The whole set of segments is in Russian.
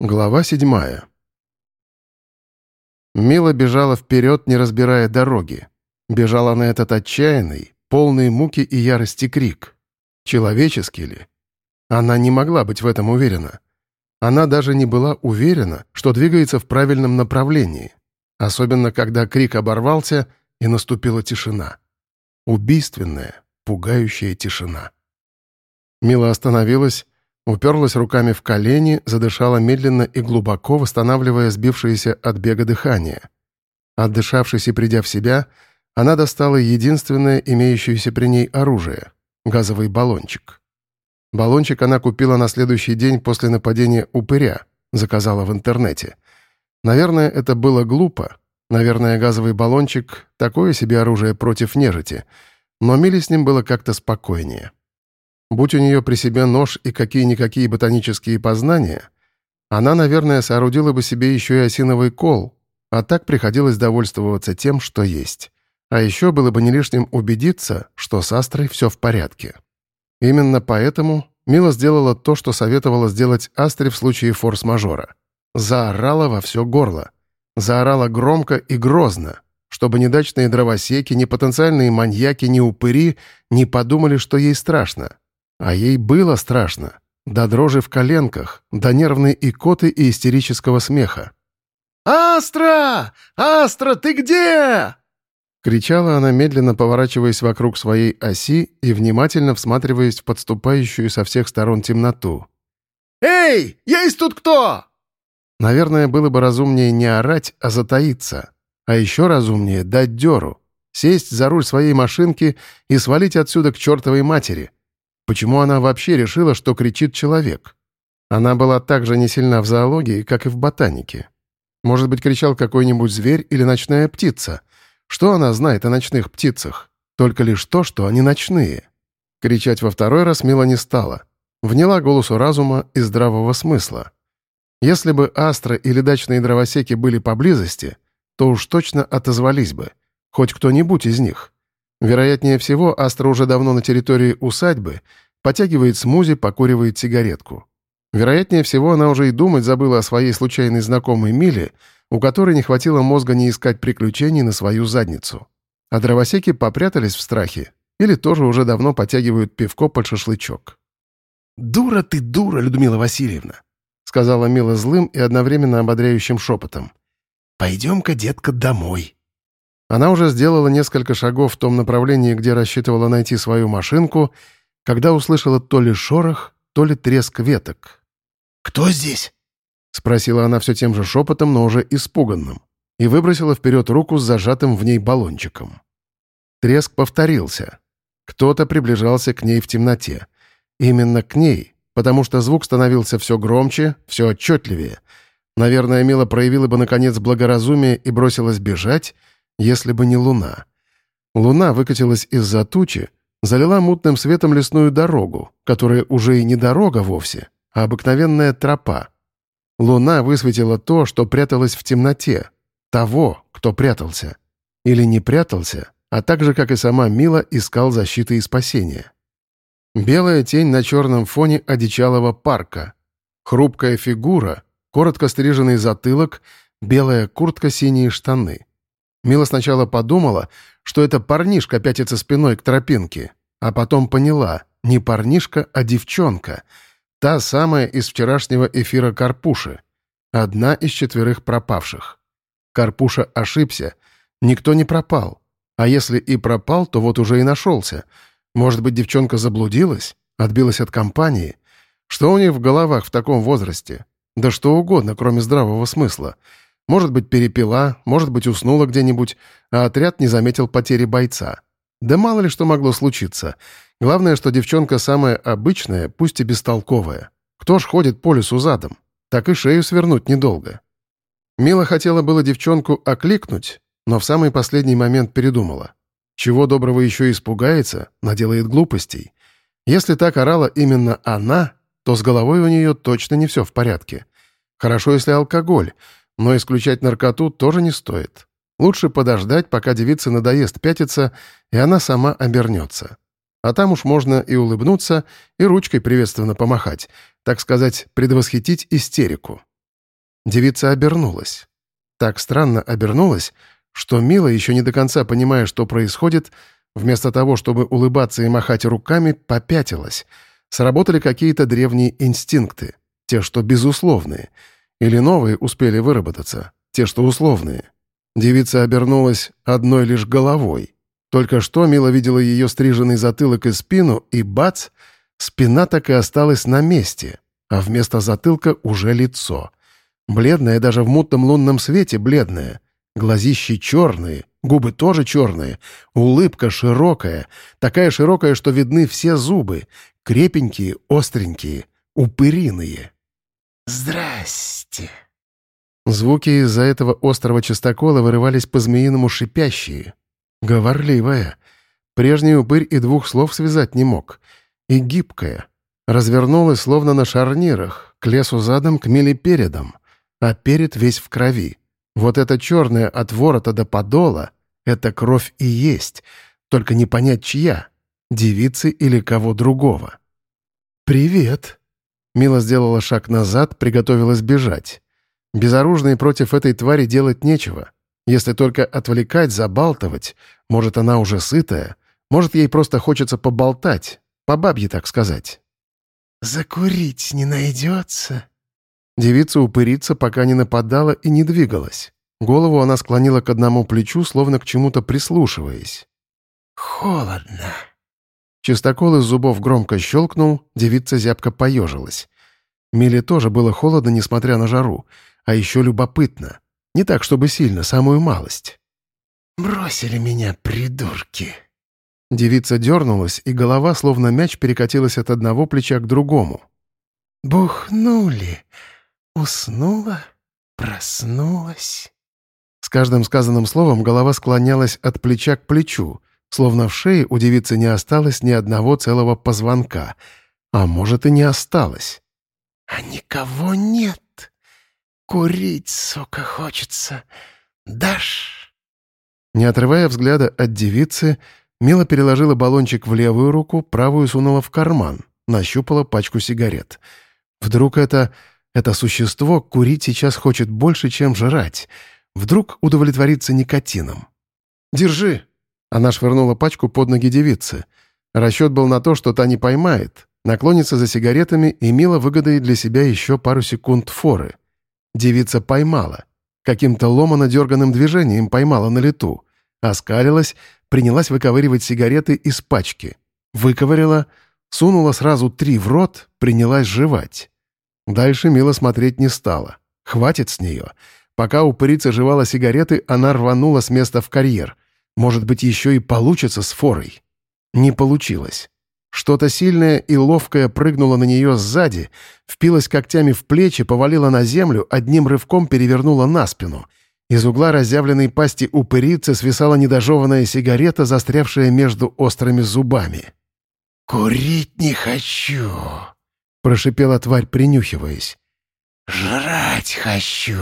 Глава седьмая. Мила бежала вперед, не разбирая дороги. Бежала на этот отчаянный, полный муки и ярости крик. Человеческий ли? Она не могла быть в этом уверена. Она даже не была уверена, что двигается в правильном направлении. Особенно, когда крик оборвался, и наступила тишина. Убийственная, пугающая тишина. Мила остановилась, Уперлась руками в колени, задышала медленно и глубоко, восстанавливая сбившееся от бега дыхание. Отдышавшись и придя в себя, она достала единственное имеющееся при ней оружие — газовый баллончик. Баллончик она купила на следующий день после нападения упыря, заказала в интернете. Наверное, это было глупо. Наверное, газовый баллончик — такое себе оружие против нежити. Но Миле с ним было как-то спокойнее. Будь у нее при себе нож и какие-никакие ботанические познания, она, наверное, соорудила бы себе еще и осиновый кол, а так приходилось довольствоваться тем, что есть. А еще было бы не лишним убедиться, что с Астрой все в порядке. Именно поэтому Мила сделала то, что советовала сделать Астре в случае форс-мажора. Заорала во все горло. Заорала громко и грозно, чтобы недачные дровосеки, ни потенциальные маньяки, ни упыри не подумали, что ей страшно. А ей было страшно. До дрожи в коленках, до нервной икоты и истерического смеха. «Астра! Астра, ты где?» Кричала она, медленно поворачиваясь вокруг своей оси и внимательно всматриваясь в подступающую со всех сторон темноту. «Эй, есть тут кто?» Наверное, было бы разумнее не орать, а затаиться. А еще разумнее дать дёру. Сесть за руль своей машинки и свалить отсюда к чертовой матери. Почему она вообще решила, что кричит человек? Она была так же не сильна в зоологии, как и в ботанике. Может быть, кричал какой-нибудь зверь или ночная птица. Что она знает о ночных птицах? Только лишь то, что они ночные. Кричать во второй раз Мила не стала. Вняла голосу разума и здравого смысла. Если бы Астра или дачные дровосеки были поблизости, то уж точно отозвались бы. Хоть кто-нибудь из них. Вероятнее всего, Астра уже давно на территории усадьбы, потягивает смузи, покуривает сигаретку. Вероятнее всего, она уже и думать забыла о своей случайной знакомой Миле, у которой не хватило мозга не искать приключений на свою задницу. А дровосеки попрятались в страхе или тоже уже давно потягивают пивко под шашлычок. «Дура ты, дура, Людмила Васильевна!» — сказала Мила злым и одновременно ободряющим шепотом. «Пойдем-ка, детка, домой». Она уже сделала несколько шагов в том направлении, где рассчитывала найти свою машинку, когда услышала то ли шорох, то ли треск веток. «Кто здесь?» — спросила она все тем же шепотом, но уже испуганным, и выбросила вперед руку с зажатым в ней баллончиком. Треск повторился. Кто-то приближался к ней в темноте. Именно к ней, потому что звук становился все громче, все отчетливее. Наверное, Мила проявила бы, наконец, благоразумие и бросилась бежать, если бы не луна. Луна выкатилась из-за тучи, залила мутным светом лесную дорогу, которая уже и не дорога вовсе, а обыкновенная тропа. Луна высветила то, что пряталось в темноте, того, кто прятался. Или не прятался, а так же, как и сама Мила, искал защиты и спасения. Белая тень на черном фоне одичалого парка. Хрупкая фигура, коротко стриженный затылок, белая куртка, синие штаны. Мила сначала подумала, что это парнишка пятится спиной к тропинке, а потом поняла, не парнишка, а девчонка. Та самая из вчерашнего эфира Карпуши. Одна из четверых пропавших. Карпуша ошибся. Никто не пропал. А если и пропал, то вот уже и нашелся. Может быть, девчонка заблудилась? Отбилась от компании? Что у них в головах в таком возрасте? Да что угодно, кроме здравого смысла. Может быть, перепила, может быть, уснула где-нибудь, а отряд не заметил потери бойца. Да мало ли что могло случиться. Главное, что девчонка самая обычная, пусть и бестолковая. Кто ж ходит по лесу задом? Так и шею свернуть недолго. Мила хотела было девчонку окликнуть, но в самый последний момент передумала. Чего доброго еще испугается, наделает глупостей. Если так орала именно она, то с головой у нее точно не все в порядке. Хорошо, если алкоголь, но исключать наркоту тоже не стоит. Лучше подождать, пока девице надоест пятиться, и она сама обернется. А там уж можно и улыбнуться, и ручкой приветственно помахать, так сказать, предвосхитить истерику. Девица обернулась. Так странно обернулась, что Мила, еще не до конца понимая, что происходит, вместо того, чтобы улыбаться и махать руками, попятилась. Сработали какие-то древние инстинкты, те, что безусловные, или новые успели выработаться, те, что условные. Девица обернулась одной лишь головой. Только что Мила видела ее стриженный затылок и спину, и бац, спина так и осталась на месте, а вместо затылка уже лицо. Бледное даже в мутном лунном свете бледное. Глазищи черные, губы тоже черные, улыбка широкая, такая широкая, что видны все зубы, крепенькие, остренькие, упыриные. «Здрасте!» Звуки из-за этого острого частокола вырывались по-змеиному шипящие. Говорливая. Прежний упырь и двух слов связать не мог. И гибкая. Развернулась, словно на шарнирах, к лесу задом, к миле передом — а перед весь в крови. Вот это черное от ворота до подола — это кровь и есть, только не понять чья — девицы или кого другого. «Привет!» Мила сделала шаг назад, приготовилась бежать. Безоружной против этой твари делать нечего. Если только отвлекать, забалтывать, может, она уже сытая, может, ей просто хочется поболтать, по бабье так сказать. «Закурить не найдется?» Девица-упырица пока не нападала и не двигалась. Голову она склонила к одному плечу, словно к чему-то прислушиваясь. «Холодно». Чистокол из зубов громко щелкнул, девица зябко поежилась. Миле тоже было холодно, несмотря на жару, а еще любопытно. Не так, чтобы сильно, самую малость. «Бросили меня, придурки!» Девица дернулась, и голова, словно мяч, перекатилась от одного плеча к другому. «Бухнули!» Уснула, проснулась. С каждым сказанным словом голова склонялась от плеча к плечу, словно в шее у девицы не осталось ни одного целого позвонка. А может, и не осталось. «А никого нет. Курить, сука, хочется. Дашь?» Не отрывая взгляда от девицы, Мила переложила баллончик в левую руку, правую сунула в карман, нащупала пачку сигарет. Вдруг это это существо курить сейчас хочет больше, чем жрать. Вдруг удовлетворится никотином. «Держи!» Она швырнула пачку под ноги девицы. Расчет был на то, что та не поймает, наклонится за сигаретами и мило выгодает для себя еще пару секунд форы. Девица поймала. Каким-то ломано дерганным движением поймала на лету. Оскалилась, принялась выковыривать сигареты из пачки. Выковырила, сунула сразу три в рот, принялась жевать. Дальше Мила смотреть не стала. Хватит с нее. Пока упырица жевала сигареты, она рванула с места в карьер. Может быть, еще и получится с форой. Не получилось. Что-то сильное и ловкое прыгнуло на нее сзади, впилось когтями в плечи, повалило на землю, одним рывком перевернуло на спину. Из угла разъявленной пасти упырицы свисала недожеванная сигарета, застрявшая между острыми зубами. «Курить не хочу», прошипела тварь, принюхиваясь. «Жрать хочу!»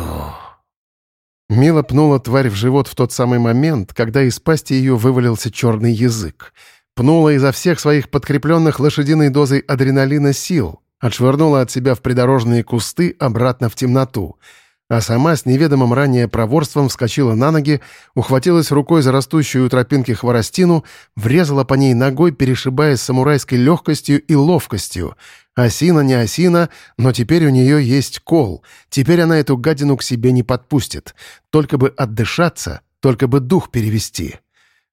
Мила пнула тварь в живот в тот самый момент, когда из пасти ее вывалился черный язык. Пнула изо всех своих подкрепленных лошадиной дозой адреналина сил, отшвырнула от себя в придорожные кусты обратно в темноту — а сама с неведомым ранее проворством вскочила на ноги, ухватилась рукой за растущую у тропинки хворостину, врезала по ней ногой, перешибая с самурайской легкостью и ловкостью. Осина не осина, но теперь у нее есть кол. Теперь она эту гадину к себе не подпустит. Только бы отдышаться, только бы дух перевести.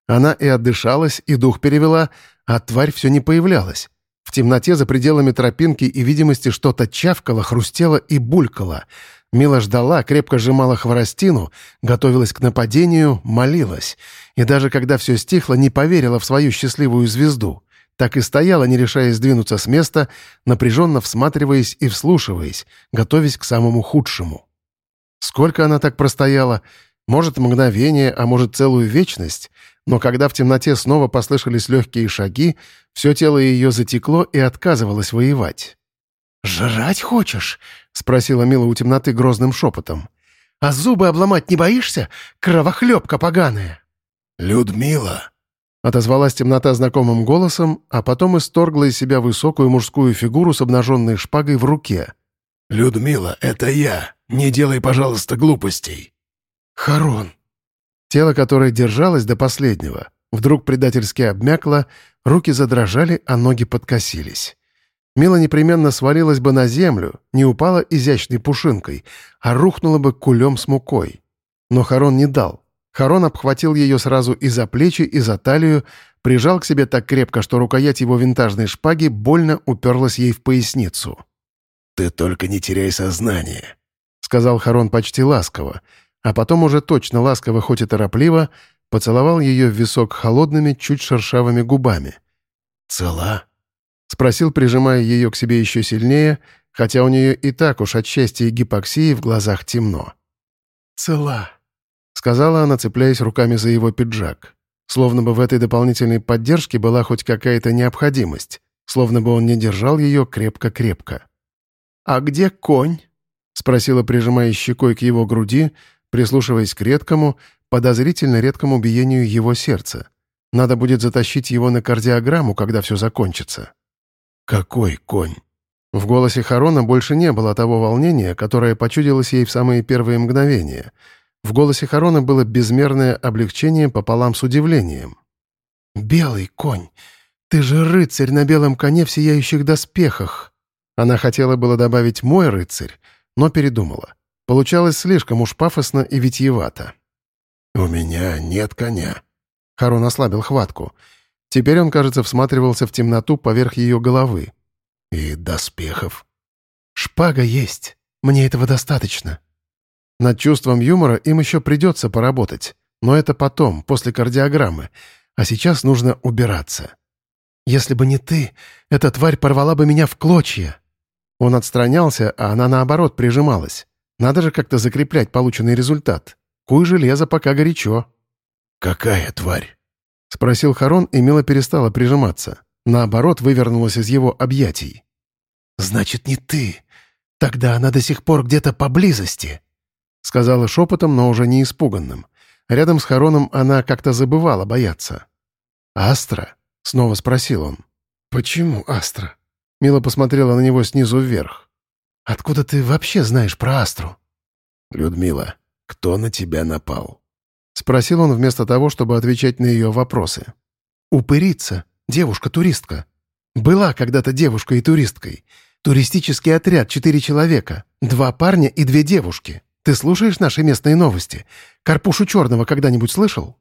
Она и отдышалась, и дух перевела, а тварь все не появлялась. В темноте за пределами тропинки и видимости что-то чавкало, хрустело и булькало — Мила ждала, крепко сжимала хворостину, готовилась к нападению, молилась. И даже когда все стихло, не поверила в свою счастливую звезду. Так и стояла, не решаясь сдвинуться с места, напряженно всматриваясь и вслушиваясь, готовясь к самому худшему. Сколько она так простояла? Может, мгновение, а может, целую вечность? Но когда в темноте снова послышались легкие шаги, все тело ее затекло и отказывалось воевать. «Жрать хочешь?» — спросила Мила у темноты грозным шепотом. «А зубы обломать не боишься? Кровохлебка поганая!» «Людмила!» — отозвалась темнота знакомым голосом, а потом исторгла из себя высокую мужскую фигуру с обнаженной шпагой в руке. «Людмила, это я, Не делай, пожалуйста, глупостей». «Харон». Тело, которое держалось до последнего, вдруг предательски обмякло, руки задрожали, а ноги подкосились. Мила непременно свалилась бы на землю, не упала изящной пушинкой, а рухнула бы кулем с мукой. Но Харон не дал. Харон обхватил ее сразу и за плечи, и за талию, прижал к себе так крепко, что рукоять его винтажной шпаги больно уперлась ей в поясницу. «Ты только не теряй сознание», — сказал Харон почти ласково, а потом уже точно ласково, хоть и торопливо, поцеловал ее в висок холодными, чуть шершавыми губами. «Цела?» — спросил, прижимая ее к себе еще сильнее, хотя у нее и так уж от счастья и гипоксии в глазах темно. «Цела», — сказала она, цепляясь руками за его пиджак. Словно бы в этой дополнительной поддержке была хоть какая-то необходимость, словно бы он не держал ее крепко-крепко. «А где конь?» — спросила, прижимая щекой к его груди, прислушиваясь к редкому, подозрительно редкому биению его сердца. Надо будет затащить его на кардиограмму, когда все закончится. «Какой конь?» В голосе Харона больше не было того волнения, которое почудилось ей в самые первые мгновения — в голосе Харона было безмерное облегчение пополам с удивлением. «Белый конь! Ты же рыцарь на белом коне в сияющих доспехах!» Она хотела было добавить «мой рыцарь», но передумала. Получалось слишком уж пафосно и витьевато. «У меня нет коня». Харон ослабил хватку. Теперь он, кажется, всматривался в темноту поверх ее головы. «И доспехов?» «Шпага есть. Мне этого достаточно», над чувством юмора им еще придется поработать, но это потом, после кардиограммы. А сейчас нужно убираться. «Если бы не ты, эта тварь порвала бы меня в клочья». Он отстранялся, а она, наоборот, прижималась. Надо же как-то закреплять полученный результат. Куй железо, пока горячо. «Какая тварь?» — спросил Харон, и Мила перестала прижиматься. Наоборот, вывернулась из его объятий. «Значит, не ты. Тогда она до сих пор где-то поблизости». — сказала шепотом, но уже не испуганным. Рядом с Хароном она как-то забывала бояться. «Астра?» — снова спросил он. «Почему Астра?» Мила посмотрела на него снизу вверх. «Откуда ты вообще знаешь про Астру?» «Людмила, кто на тебя напал?» — спросил он вместо того, чтобы отвечать на ее вопросы. «Упырица, девушка-туристка. Была когда-то девушкой и туристкой. Туристический отряд, четыре человека, два парня и две девушки. Ты слушаешь наши местные новости? Карпушу Черного когда-нибудь слышал?»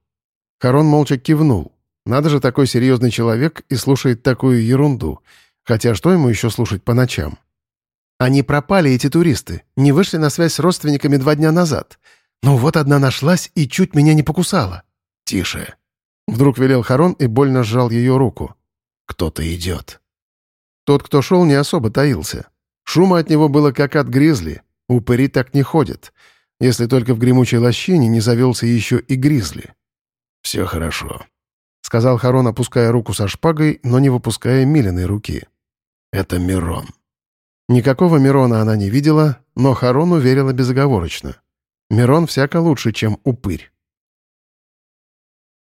Харон молча кивнул. Надо же такой серьезный человек и слушает такую ерунду. Хотя что ему еще слушать по ночам? Они пропали, эти туристы. Не вышли на связь с родственниками два дня назад. Ну вот одна нашлась и чуть меня не покусала. «Тише!» Вдруг велел Харон и больно сжал ее руку. «Кто-то идет». Тот, кто шел, не особо таился. Шума от него было как от гризли, Упыри так не ходят, если только в гремучей лощине не завелся еще и гризли. «Все хорошо», — сказал Харон, опуская руку со шпагой, но не выпуская Милиной руки. «Это Мирон». Никакого Мирона она не видела, но Харону верила безоговорочно. Мирон всяко лучше, чем упырь.